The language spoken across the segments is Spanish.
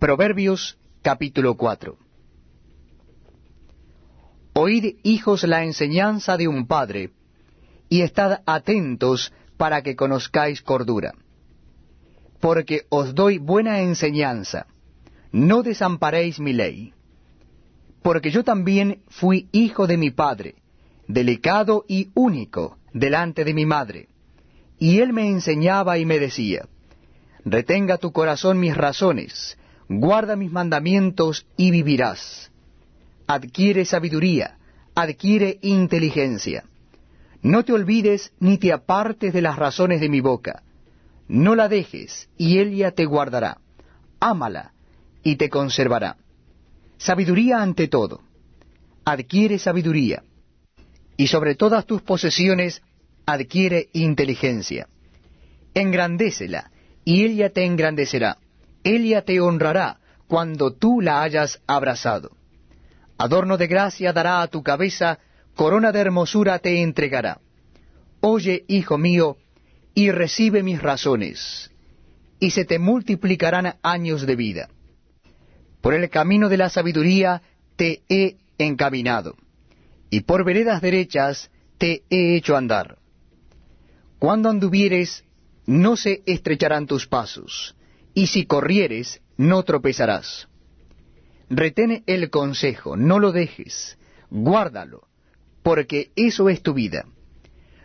Proverbios capítulo 4 Oíd, hijos, la enseñanza de un padre, y estad atentos para que conozcáis cordura. Porque os doy buena enseñanza, no desamparéis mi ley. Porque yo también fui hijo de mi padre, delicado y único delante de mi madre. Y él me enseñaba y me decía, Retenga tu corazón mis razones, guarda mis mandamientos y vivirás. Adquiere sabiduría, adquiere inteligencia. No te olvides ni te apartes de las razones de mi boca. No la dejes, y ella te guardará. Ámala, y te conservará. Sabiduría ante todo. Adquiere sabiduría. Y sobre todas tus posesiones adquiere inteligencia. Engrandécela, y ella te engrandecerá. Ella te honrará cuando tú la hayas abrazado. Adorno de gracia dará a tu cabeza, corona de hermosura te entregará. Oye, hijo mío, y recibe mis razones, y se te multiplicarán años de vida. Por el camino de la sabiduría te he encaminado, y por veredas derechas te he hecho andar. Cuando anduvieres, no se estrecharán tus pasos, y si corrieres, no tropezarás. Retén el consejo, no lo dejes, guárdalo, porque eso es tu vida.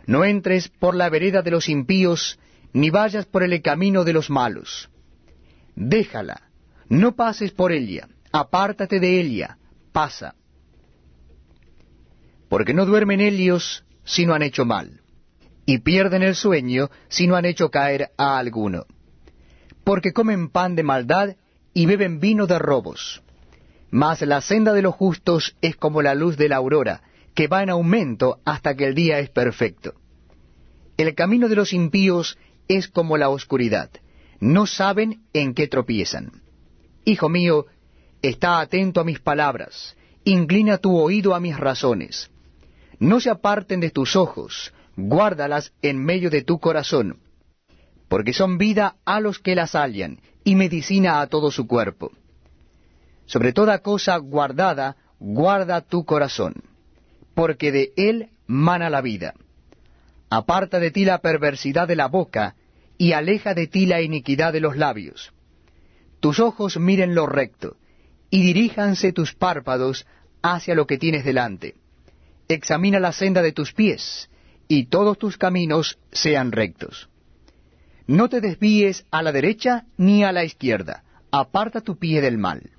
No entres por la vereda de los impíos, ni vayas por el camino de los malos. Déjala, no pases por ella, apártate de ella, pasa. Porque no duermen ellos si no han hecho mal, y pierden el sueño si no han hecho caer a alguno. Porque comen pan de maldad y beben vino de robos. Mas la senda de los justos es como la luz de la aurora, que va en aumento hasta que el día es perfecto. El camino de los impíos es como la oscuridad, no saben en qué tropiezan. Hijo mío, está atento a mis palabras, inclina tu oído a mis razones. No se aparten de tus ojos, guárdalas en medio de tu corazón, porque son vida a los que las hallan, y medicina a todo su cuerpo. Sobre toda cosa guardada, guarda tu corazón, porque de él mana la vida. Aparta de ti la perversidad de la boca, y aleja de ti la iniquidad de los labios. Tus ojos miren lo recto, y diríjanse tus párpados hacia lo que tienes delante. Examina la senda de tus pies, y todos tus caminos sean rectos. No te desvíes a la derecha ni a la izquierda, aparta tu pie del mal